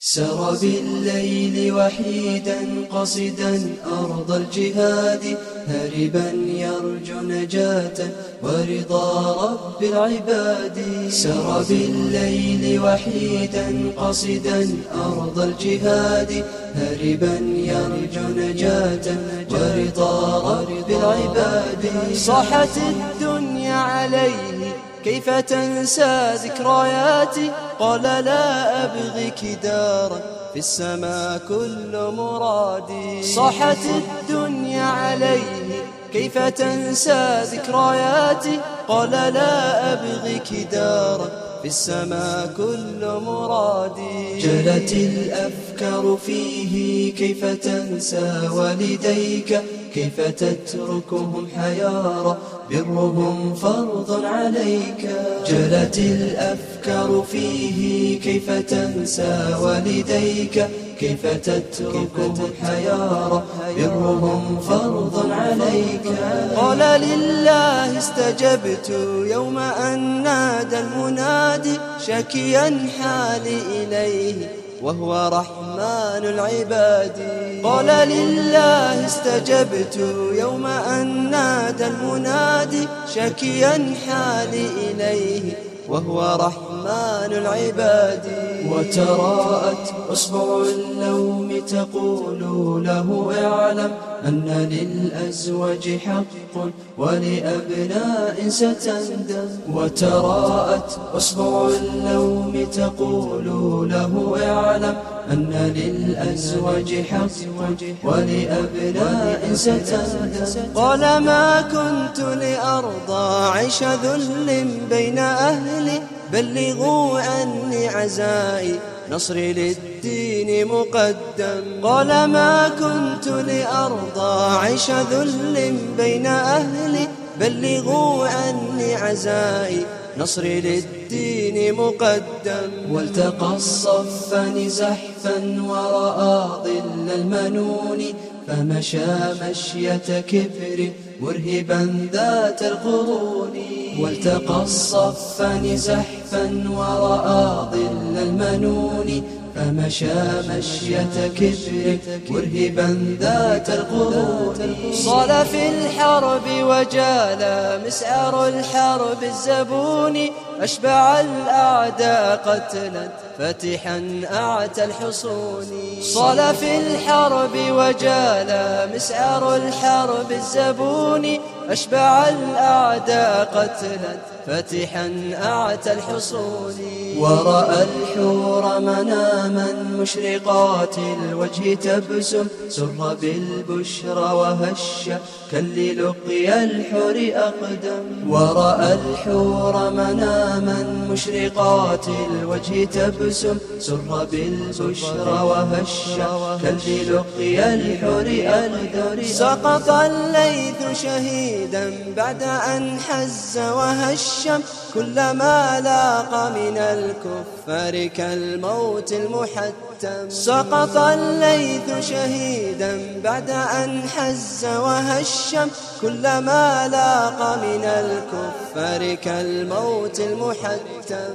سر بالليل وحيدا قصدا أرض الجهاد هربا يرجو نجاة ورضا رب العباد. سر بالليل وحيدا قصدا أرض الجهاد هربا يرجو نجاة ورضا رب العباد. صاحت الدنيا عليه كيف تنسى ذكرياتي؟ قال لا أبغيك دارا في السماء كل مرادي. صاحت الدنيا عليه كيف تنسى ذكرياتي قال لا أبغيك دارا في السماء كل مرادي جلت الأفكار فيه كيف تنسى والديك؟ كيف تتركهم حيارى برهم فرض عليك. جلت الأفكار فيه كيف تنسى والديك؟ كيف تتركهم حيارى برهم فرض عليك. قال لله استجبت يوم أن نادى المنادي شكيا حالي إليه وهو رحمن العباد. قال لله استجبت يوم أن نادى المنادي شكيا حالي إليه وهو رحمن العباد. وتراءت أصبع اللوم تقول له اعلم أن للأزواج حق ولأبناء ستندم. وتراءت أصبع اللوم تقول له اعلم أن للأزواج حق ولأبناء ستندم. قال ما كنت لأرضى عيش ذل بين أهلي بلغوا عني عزائي نصري للدين مقدم. قال ما كنت لأرضى عيش ذل بين أهلي بلغوا عني عزائي نصري للدين مقدم. والتقى الصفان زحفا ورأى ظل المنون فمشى مشية كبر مرهبا ذات القرون والتقى الصفان زحفا ورأى ظل المنون فمشى مشية كبر مرهبا ذات القرون. صال في الحرب وجال مسعر الحرب الزبون أشبع الأعداء قتلا فتحا أعتى الحصون. صال في الحرب وجال مسعر الحرب الزبون أشبع الأعداء قتلا فتحا أعتى الحصون. ورأى الحور مناما مشرقات الوجه تبسم سر بالبشرى وهش كاللقيا الحور أقدم. ورأى الحور مناما مشرقات الوجه تبسم سر بالبشرى وهش كاللقيا الحور أقدم. سقط الليث شهيدا بعد أن حز وهشم كلما لاق من الكفار كالموت المحتم. سقط الليث شهيدا بعد أن حز وهشم كلما لاق من الكفار كالموت المحتم.